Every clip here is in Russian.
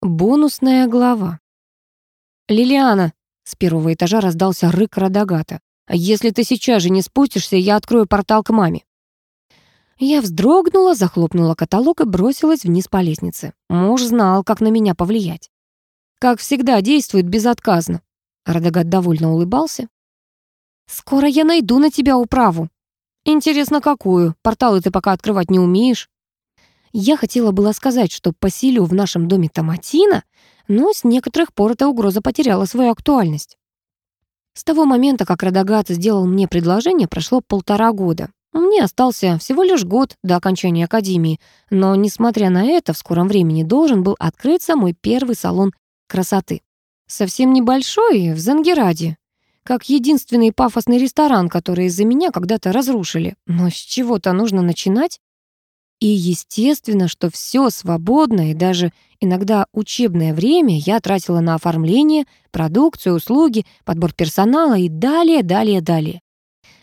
Бонусная глава. «Лилиана!» — с первого этажа раздался рык Радагата. «Если ты сейчас же не спустишься, я открою портал к маме». Я вздрогнула, захлопнула каталог и бросилась вниз по лестнице. Муж знал, как на меня повлиять. Как всегда, действует безотказно. Радагат довольно улыбался. «Скоро я найду на тебя управу». «Интересно, какую? Порталы ты пока открывать не умеешь». Я хотела было сказать, что поселю в нашем доме Томатина, но с некоторых пор эта угроза потеряла свою актуальность. С того момента, как Радагат сделал мне предложение, прошло полтора года. Мне остался всего лишь год до окончания академии, но, несмотря на это, в скором времени должен был открыться мой первый салон красоты. Совсем небольшой, в Зангераде, как единственный пафосный ресторан, который из-за меня когда-то разрушили. Но с чего-то нужно начинать. И естественно, что все свободное и даже иногда учебное время я тратила на оформление, продукцию, услуги, подбор персонала и далее, далее, далее.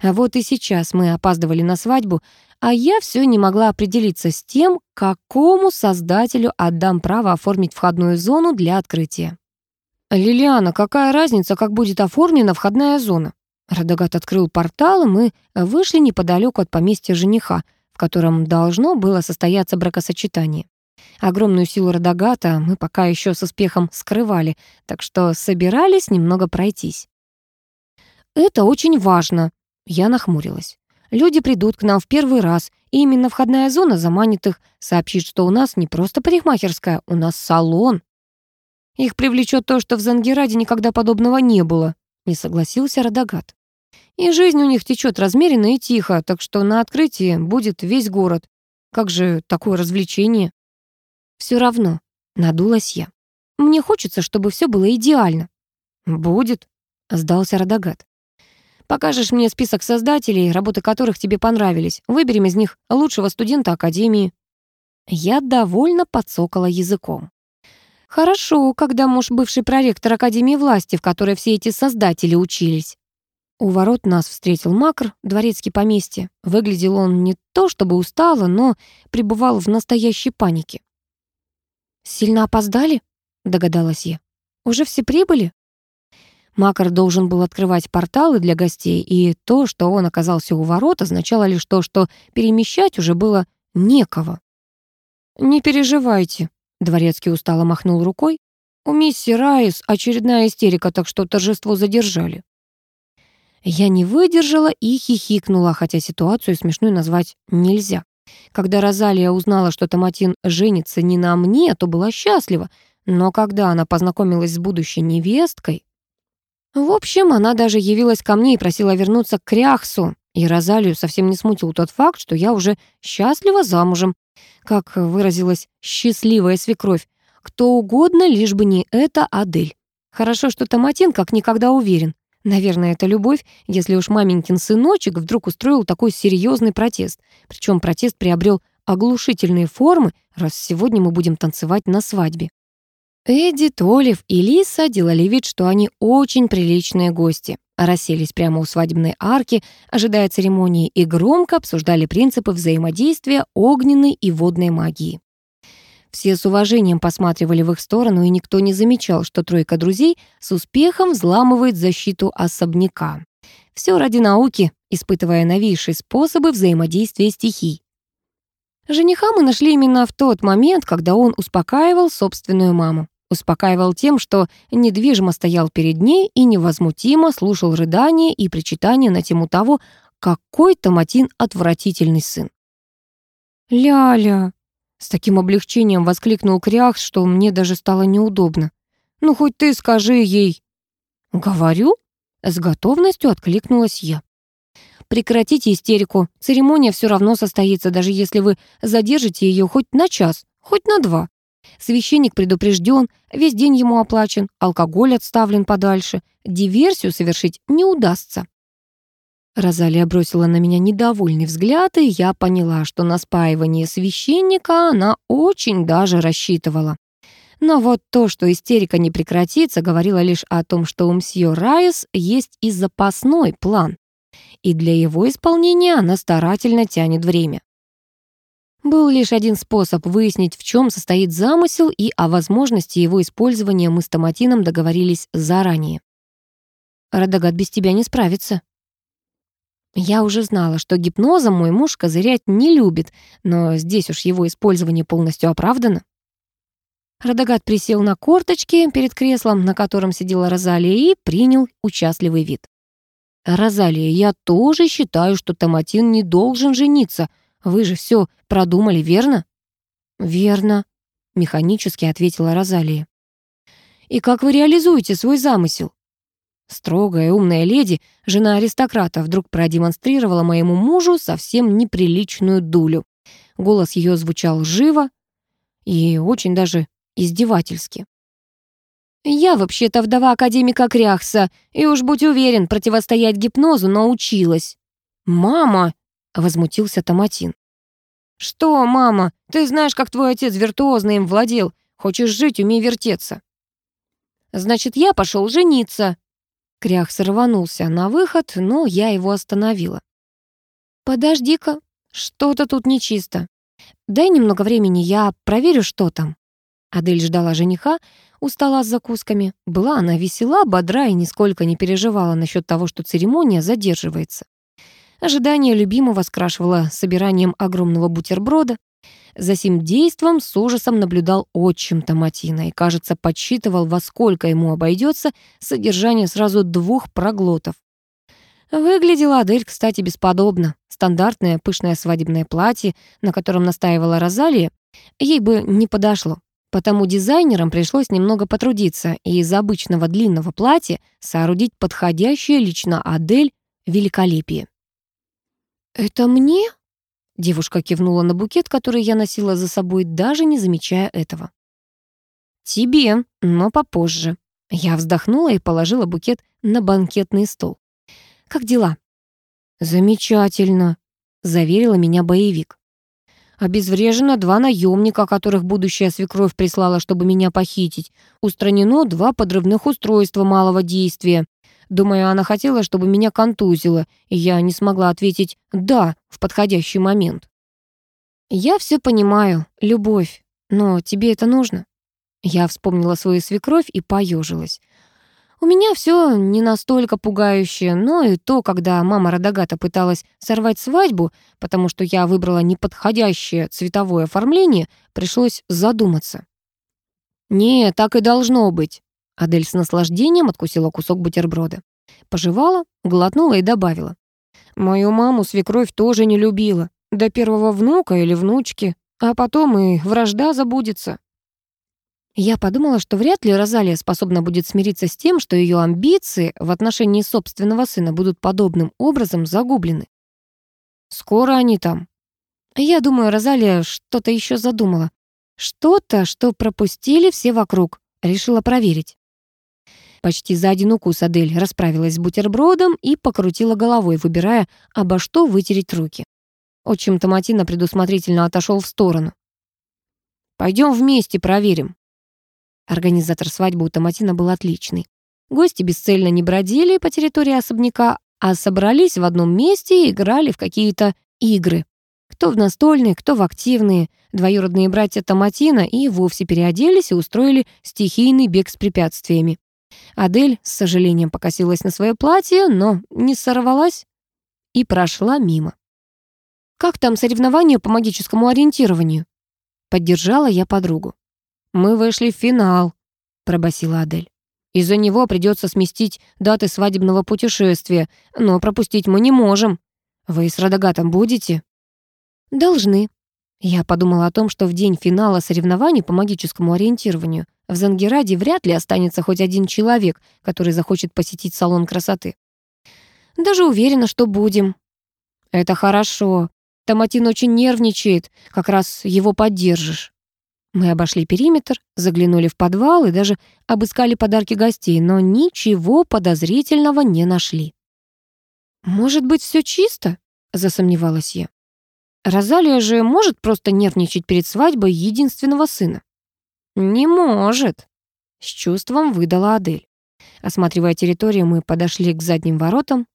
А вот и сейчас мы опаздывали на свадьбу, а я все не могла определиться с тем, какому создателю отдам право оформить входную зону для открытия. «Лилиана, какая разница, как будет оформлена входная зона?» Радагат открыл портал, и мы вышли неподалеку от поместья жениха — котором должно было состояться бракосочетание. Огромную силу Радагата мы пока еще с успехом скрывали, так что собирались немного пройтись. «Это очень важно», — я нахмурилась. «Люди придут к нам в первый раз, и именно входная зона заманит их, сообщит, что у нас не просто парикмахерская, у нас салон». «Их привлечет то, что в Зангераде никогда подобного не было», — не согласился Радагат. И жизнь у них течет размеренно и тихо, так что на открытии будет весь город. Как же такое развлечение? Все равно, надулась я. Мне хочется, чтобы все было идеально. Будет, сдался Радагат. Покажешь мне список создателей, работы которых тебе понравились. Выберем из них лучшего студента Академии. Я довольно подсокала языком. Хорошо, когда муж бывший проректор Академии власти, в которой все эти создатели учились. У ворот нас встретил Макр, дворецкий поместье. Выглядел он не то чтобы устало, но пребывал в настоящей панике. «Сильно опоздали?» — догадалась я. «Уже все прибыли?» Макар должен был открывать порталы для гостей, и то, что он оказался у ворот, означало лишь то, что перемещать уже было некого. «Не переживайте», — дворецкий устало махнул рукой. «У миссис Райс очередная истерика, так что торжество задержали». Я не выдержала и хихикнула, хотя ситуацию смешной назвать нельзя. Когда Розалия узнала, что Томатин женится не на мне, то была счастлива, но когда она познакомилась с будущей невесткой... В общем, она даже явилась ко мне и просила вернуться к Кряхсу, и Розалию совсем не смутил тот факт, что я уже счастлива замужем. Как выразилась счастливая свекровь, кто угодно, лишь бы не это Адель. Хорошо, что Томатин как никогда уверен. Наверное, это любовь, если уж маменькин сыночек вдруг устроил такой серьезный протест. Причем протест приобрел оглушительные формы, раз сегодня мы будем танцевать на свадьбе. Эдди, Толев и Лиса делали вид, что они очень приличные гости. Расселись прямо у свадебной арки, ожидая церемонии, и громко обсуждали принципы взаимодействия огненной и водной магии. Все с уважением посматривали в их сторону, и никто не замечал, что тройка друзей с успехом взламывает защиту особняка. Все ради науки, испытывая новейшие способы взаимодействия стихий. Жениха мы нашли именно в тот момент, когда он успокаивал собственную маму. Успокаивал тем, что недвижимо стоял перед ней и невозмутимо слушал рыдания и причитания на тему того, какой Томатин отвратительный сын. «Ляля, с таким облегчением воскликнул Кряхс, что мне даже стало неудобно. «Ну, хоть ты скажи ей». «Говорю?» — с готовностью откликнулась я. «Прекратите истерику. Церемония все равно состоится, даже если вы задержите ее хоть на час, хоть на два. Священник предупрежден, весь день ему оплачен, алкоголь отставлен подальше. Диверсию совершить не удастся. Розалия бросила на меня недовольный взгляд, и я поняла, что на спаивание священника она очень даже рассчитывала. Но вот то, что истерика не прекратится, говорило лишь о том, что у мсье Райс есть и запасной план. И для его исполнения она старательно тянет время. Был лишь один способ выяснить, в чем состоит замысел, и о возможности его использования мы с Томатином договорились заранее. Радагат без тебя не справится. Я уже знала, что гипнозом мой муж козырять не любит, но здесь уж его использование полностью оправдано. Радагат присел на корточки перед креслом, на котором сидела Розалия, и принял участливый вид. «Розалия, я тоже считаю, что Томатин не должен жениться. Вы же все продумали, верно?» «Верно», — механически ответила Розалия. «И как вы реализуете свой замысел?» Строгая умная леди, жена аристократа, вдруг продемонстрировала моему мужу совсем неприличную дулю. Голос ее звучал живо и очень даже издевательски. «Я вообще-то вдова академика Кряхса, и уж будь уверен, противостоять гипнозу научилась». «Мама!» — возмутился Томатин. «Что, мама? Ты знаешь, как твой отец виртуозно им владел. Хочешь жить, умей вертеться». «Значит, я пошел жениться». Кряхс рванулся на выход, но я его остановила. «Подожди-ка, что-то тут нечисто. Дай немного времени, я проверю, что там». Адель ждала жениха у стола с закусками. Была она весела, бодра и нисколько не переживала насчет того, что церемония задерживается. Ожидание любимого скрашивало собиранием огромного бутерброда. За сим действом с ужасом наблюдал отчим Томатина и, кажется, подсчитывал, во сколько ему обойдется содержание сразу двух проглотов. Выглядела Адель, кстати, бесподобно. Стандартное пышное свадебное платье, на котором настаивала Розалия, ей бы не подошло. Потому дизайнерам пришлось немного потрудиться и из обычного длинного платья соорудить подходящее лично Адель великолепие. «Это мне?» Девушка кивнула на букет, который я носила за собой, даже не замечая этого. «Тебе, но попозже». Я вздохнула и положила букет на банкетный стол. «Как дела?» «Замечательно», — заверила меня боевик. Обезврежено два наемника, которых будущая свекровь прислала, чтобы меня похитить. Устранено два подрывных устройства малого действия. Думаю, она хотела, чтобы меня контузило, и я не смогла ответить «да» в подходящий момент. «Я все понимаю, любовь, но тебе это нужно?» Я вспомнила свою свекровь и поежилась. У меня все не настолько пугающее, но и то, когда мама Радагата пыталась сорвать свадьбу, потому что я выбрала неподходящее цветовое оформление, пришлось задуматься. «Не, так и должно быть». Адель с наслаждением откусила кусок бутерброда. Пожевала, глотнула и добавила. «Мою маму свекровь тоже не любила. До первого внука или внучки. А потом и вражда забудется». Я подумала, что вряд ли Розалия способна будет смириться с тем, что ее амбиции в отношении собственного сына будут подобным образом загублены. Скоро они там. Я думаю, Розалия что-то еще задумала. Что-то, что пропустили все вокруг. Решила проверить. Почти за один укус Адель расправилась с бутербродом и покрутила головой, выбирая, обо что вытереть руки. Отчим Томатина предусмотрительно отошел в сторону. «Пойдем вместе проверим», Организатор свадьбы у Томатина был отличный. Гости бесцельно не бродили по территории особняка, а собрались в одном месте и играли в какие-то игры. Кто в настольные, кто в активные. Двоюродные братья Томатина и вовсе переоделись и устроили стихийный бег с препятствиями. Адель с сожалением покосилась на свое платье, но не сорвалась и прошла мимо. «Как там соревнования по магическому ориентированию?» Поддержала я подругу. «Мы вышли в финал», — пробасила Адель. «Из-за него придется сместить даты свадебного путешествия, но пропустить мы не можем. Вы с Радагатом будете?» «Должны». Я подумала о том, что в день финала соревнований по магическому ориентированию в Зангераде вряд ли останется хоть один человек, который захочет посетить салон красоты. Даже уверена, что будем. Это хорошо. Томатин очень нервничает, как раз его поддержишь. Мы обошли периметр, заглянули в подвал и даже обыскали подарки гостей, но ничего подозрительного не нашли. «Может быть, все чисто?» — засомневалась я. «Розалия же может просто нервничать перед свадьбой единственного сына?» «Не может», — с чувством выдала Адель. Осматривая территорию, мы подошли к задним воротам.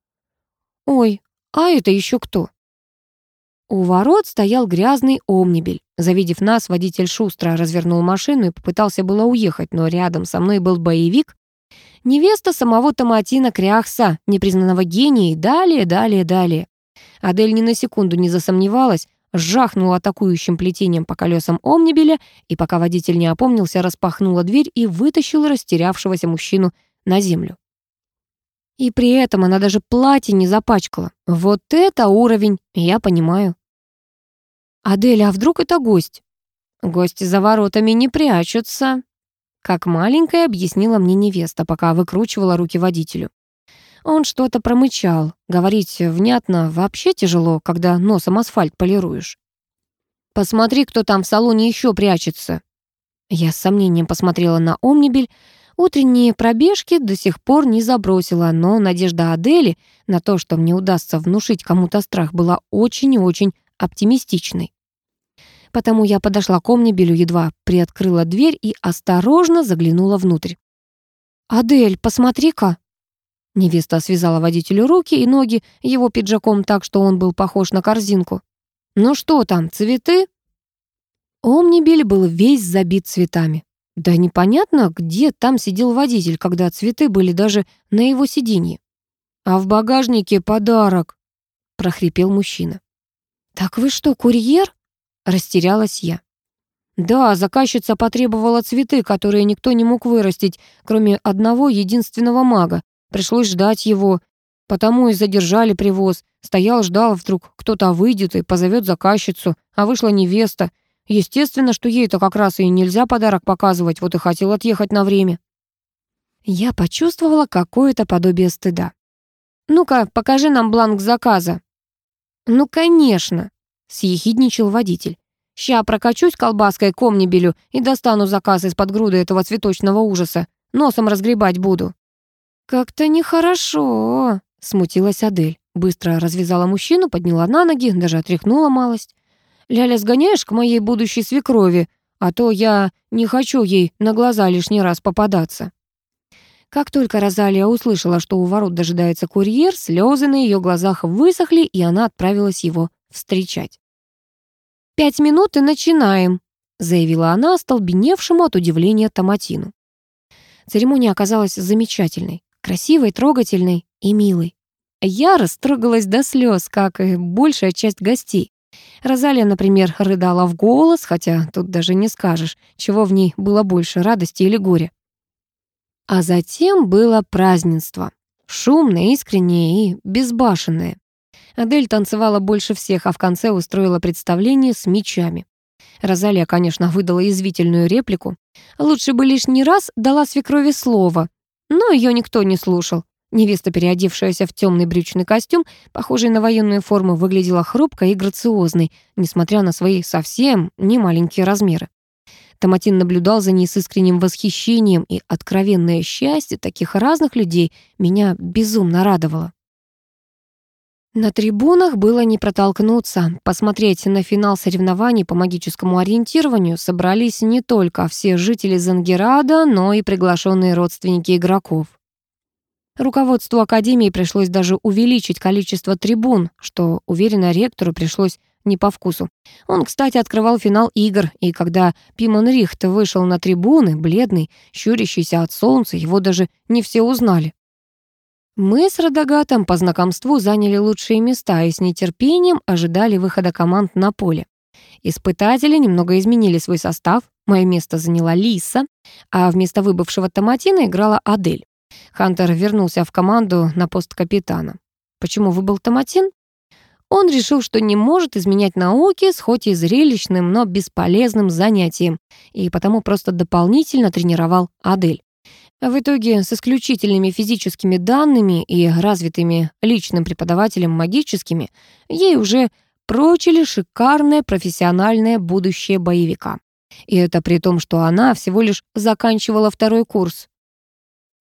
«Ой, а это еще кто?» У ворот стоял грязный омнибель. Завидев нас, водитель шустро развернул машину и попытался было уехать, но рядом со мной был боевик, невеста самого Томатина Кряхса, непризнанного гения и далее, далее, далее. Адель ни на секунду не засомневалась, жахнула атакующим плетением по колесам омнибеля и, пока водитель не опомнился, распахнула дверь и вытащила растерявшегося мужчину на землю. И при этом она даже платье не запачкала. Вот это уровень, я понимаю. «Аделя, а вдруг это гость?» «Гости за воротами не прячутся», как маленькая объяснила мне невеста, пока выкручивала руки водителю. Он что-то промычал. Говорить внятно вообще тяжело, когда носом асфальт полируешь. «Посмотри, кто там в салоне еще прячется». Я с сомнением посмотрела на Омнибель. Утренние пробежки до сих пор не забросила, но надежда Адели на то, что мне удастся внушить кому-то страх, была очень и очень оптимистичной. Потому я подошла к Омнибелю, едва приоткрыла дверь и осторожно заглянула внутрь. «Адель, посмотри-ка!» Невеста связала водителю руки и ноги его пиджаком так, что он был похож на корзинку. «Ну что там, цветы?» Омнибель был весь забит цветами. Да непонятно, где там сидел водитель, когда цветы были даже на его сиденье. «А в багажнике подарок», — прохрипел мужчина. «Так вы что, курьер?» Растерялась я. Да, заказчица потребовала цветы, которые никто не мог вырастить, кроме одного единственного мага. Пришлось ждать его, потому и задержали привоз. Стоял, ждал, вдруг кто-то выйдет и позовет заказчицу, а вышла невеста. Естественно, что ей-то как раз и нельзя подарок показывать, вот и хотел отъехать на время. Я почувствовала какое-то подобие стыда. «Ну-ка, покажи нам бланк заказа». «Ну, конечно», съехидничал водитель. «Ща прокачусь колбаской к омнибелю и достану заказ из-под груды этого цветочного ужаса. Носом разгребать буду». «Как-то нехорошо», — смутилась Адель. Быстро развязала мужчину, подняла на ноги, даже отряхнула малость. «Ляля, сгоняешь к моей будущей свекрови, а то я не хочу ей на глаза лишний раз попадаться». Как только Розалия услышала, что у ворот дожидается курьер, слезы на ее глазах высохли, и она отправилась его встречать. «Пять минут и начинаем», — заявила она остолбеневшему от удивления Томатину. Церемония оказалась замечательной, красивой, трогательной и милой. Я растрогалась до слез, как и большая часть гостей. Розалия, например, рыдала в голос, хотя тут даже не скажешь, чего в ней было больше, радости или горя. А затем было празднество. Шумное, искреннее и безбашенное. Адель танцевала больше всех, а в конце устроила представление с мечами. Розалия, конечно, выдала извительную реплику. Лучше бы лишний раз дала свекрови слово, но ее никто не слушал. Невеста, переодевшаяся в темный брючный костюм, похожий на военную форму, выглядела хрупкой и грациозной, несмотря на свои совсем немаленькие размеры. Томатин наблюдал за ней с искренним восхищением, и откровенное счастье таких разных людей меня безумно радовало. На трибунах было не протолкнуться. Посмотреть на финал соревнований по магическому ориентированию собрались не только все жители Зангерада, но и приглашенные родственники игроков. Руководству Академии пришлось даже увеличить количество трибун, что, уверенно, ректору пришлось не по вкусу. Он, кстати, открывал финал игр, и когда Пимон Рихт вышел на трибуны, бледный, щурящийся от солнца, его даже не все узнали. Мы с Радагатом по знакомству заняли лучшие места и с нетерпением ожидали выхода команд на поле. Испытатели немного изменили свой состав. Мое место заняла Лиса, а вместо выбывшего Томатина играла Адель. Хантер вернулся в команду на пост капитана. Почему выбыл Томатин? Он решил, что не может изменять науки с хоть и зрелищным, но бесполезным занятием, и потому просто дополнительно тренировал Адель. В итоге с исключительными физическими данными и развитыми личным преподавателем магическими ей уже прочили шикарное профессиональное будущее боевика. И это при том, что она всего лишь заканчивала второй курс.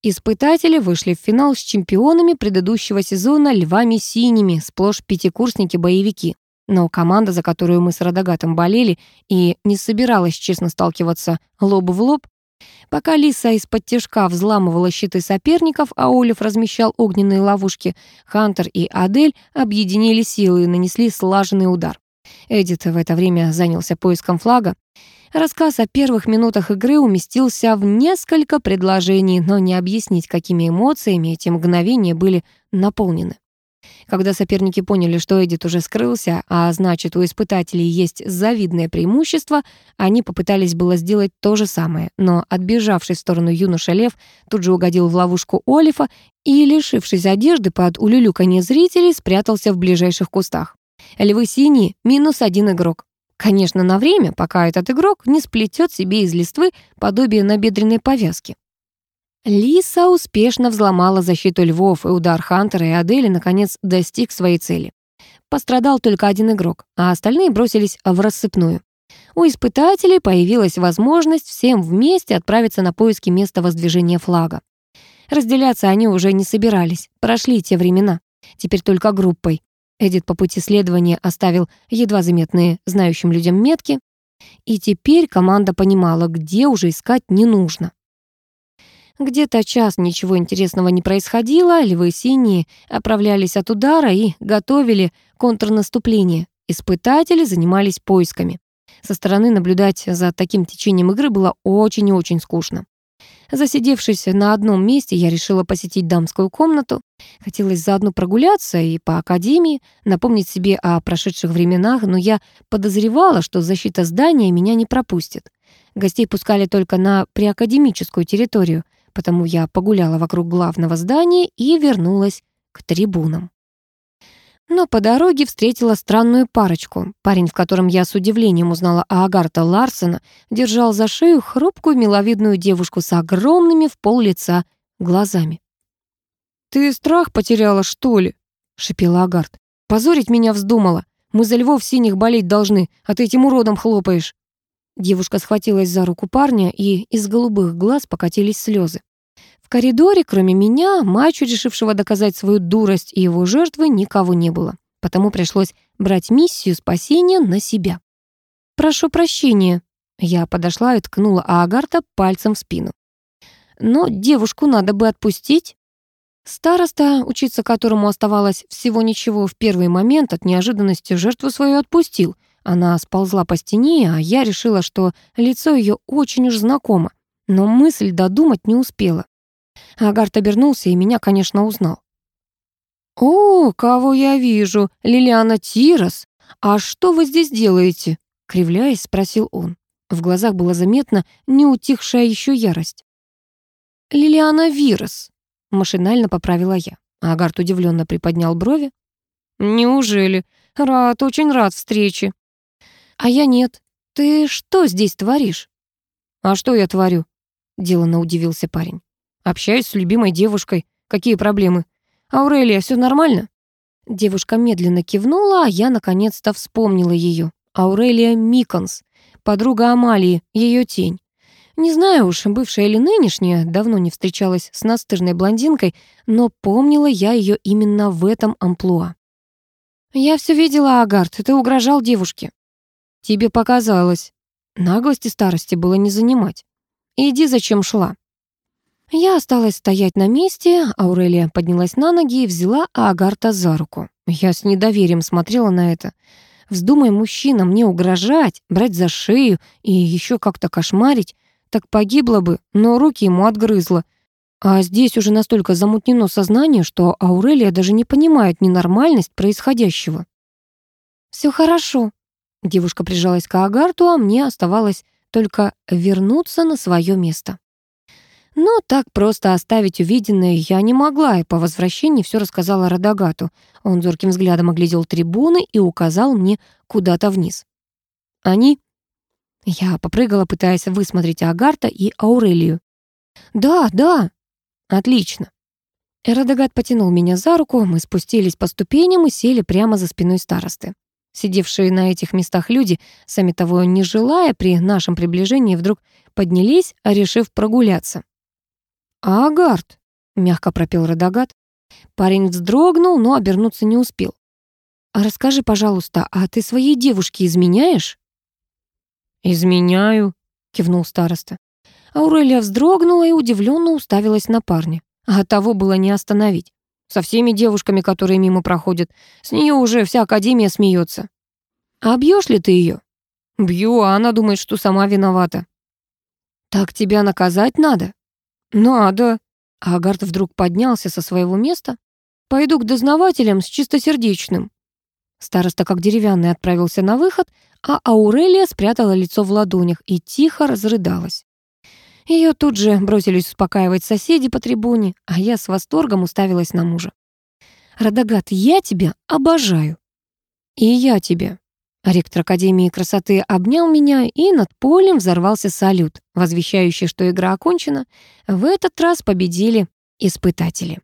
Испытатели вышли в финал с чемпионами предыдущего сезона львами синими, сплошь пятикурсники-боевики. Но команда, за которую мы с Радагатом болели и не собиралась честно сталкиваться лоб в лоб, Пока Лиса из-под тяжка взламывала щиты соперников, а Олив размещал огненные ловушки, Хантер и Адель объединили силы и нанесли слаженный удар. Эдит в это время занялся поиском флага. Рассказ о первых минутах игры уместился в несколько предложений, но не объяснить, какими эмоциями эти мгновения были наполнены. Когда соперники поняли, что Эдит уже скрылся, а значит, у испытателей есть завидное преимущество, они попытались было сделать то же самое, но отбежавший в сторону юноша Лев тут же угодил в ловушку Олифа и, лишившись одежды под улюлюканье зрителей, спрятался в ближайших кустах. Львы синие — минус один игрок. Конечно, на время, пока этот игрок не сплетет себе из листвы подобие набедренной повязки. Лиса успешно взломала защиту львов, и удар Хантера и Адели наконец достиг своей цели. Пострадал только один игрок, а остальные бросились в рассыпную. У испытателей появилась возможность всем вместе отправиться на поиски места воздвижения флага. Разделяться они уже не собирались, прошли те времена. Теперь только группой. Эдит по пути следования оставил едва заметные знающим людям метки, и теперь команда понимала, где уже искать не нужно. Где-то час ничего интересного не происходило, львы синие оправлялись от удара и готовили контрнаступление. Испытатели занимались поисками. Со стороны наблюдать за таким течением игры было очень и очень скучно. Засидевшись на одном месте, я решила посетить дамскую комнату. Хотелось заодно прогуляться и по академии, напомнить себе о прошедших временах, но я подозревала, что защита здания меня не пропустит. Гостей пускали только на приакадемическую территорию — потому я погуляла вокруг главного здания и вернулась к трибунам. Но по дороге встретила странную парочку. Парень, в котором я с удивлением узнала Агарта Ларсена, держал за шею хрупкую миловидную девушку с огромными в пол лица глазами. «Ты страх потеряла, что ли?» — шипела Агарт. «Позорить меня вздумала. Мы за львов синих болеть должны, а ты этим уродом хлопаешь». Девушка схватилась за руку парня, и из голубых глаз покатились слезы. В коридоре, кроме меня, мачо, решившего доказать свою дурость, и его жертвы никого не было. Потому пришлось брать миссию спасения на себя. «Прошу прощения», — я подошла и ткнула Аагарта пальцем в спину. «Но девушку надо бы отпустить». Староста, учиться которому оставалось всего ничего в первый момент, от неожиданности жертву свою отпустил — она сползла по стене, а я решила, что лицо ее очень уж знакомо, но мысль додумать не успела. Агарт обернулся и меня, конечно, узнал. «О, кого я вижу! Лилиана Тирос! А что вы здесь делаете?» Кривляясь, спросил он. В глазах была заметна неутихшая еще ярость. «Лилиана Вирос», — машинально поправила я. Агарт удивленно приподнял брови. «Неужели? Рад, очень рад встрече. «А я нет. Ты что здесь творишь?» «А что я творю?» — деланно удивился парень. «Общаюсь с любимой девушкой. Какие проблемы? Аурелия, все нормально?» Девушка медленно кивнула, а я наконец-то вспомнила ее. Аурелия Миконс, подруга Амалии, ее тень. Не знаю уж, бывшая или нынешняя, давно не встречалась с настырной блондинкой, но помнила я ее именно в этом амплуа. «Я все видела, Агарт, ты угрожал девушке». Тебе показалось. Наглости старости было не занимать. Иди, зачем шла. Я осталась стоять на месте, Аурелия поднялась на ноги и взяла Агарта за руку. Я с недоверием смотрела на это. Вздумай мужчина мне угрожать, брать за шею и еще как-то кошмарить, так погибла бы, но руки ему отгрызла. А здесь уже настолько замутнено сознание, что Аурелия даже не понимает ненормальность происходящего. «Все хорошо», Девушка прижалась к Агарту, а мне оставалось только вернуться на свое место. Но так просто оставить увиденное я не могла, и по возвращении все рассказала Радагату. Он зорким взглядом оглядел трибуны и указал мне куда-то вниз. «Они?» Я попрыгала, пытаясь высмотреть Агарта и Аурелию. «Да, да!» «Отлично!» Радагат потянул меня за руку, мы спустились по ступеням и сели прямо за спиной старосты. Сидевшие на этих местах люди, сами того не желая, при нашем приближении вдруг поднялись, решив прогуляться. «Агард!» — мягко пропел Радагат. Парень вздрогнул, но обернуться не успел. «А расскажи, пожалуйста, а ты своей девушке изменяешь?» «Изменяю», — кивнул староста. Аурелия вздрогнула и удивленно уставилась на парня. А того было не остановить. Со всеми девушками, которые мимо проходят. С нее уже вся академия смеется. А бьешь ли ты ее? Бью, а она думает, что сама виновата. Так тебя наказать надо? Надо. Агарт вдруг поднялся со своего места. Пойду к дознавателям с чистосердечным. Староста как деревянный отправился на выход, а Аурелия спрятала лицо в ладонях и тихо разрыдалась. Ее тут же бросились успокаивать соседи по трибуне, а я с восторгом уставилась на мужа. «Радагат, я тебя обожаю!» «И я тебя!» Ректор Академии красоты обнял меня, и над полем взорвался салют, возвещающий, что игра окончена. В этот раз победили испытатели.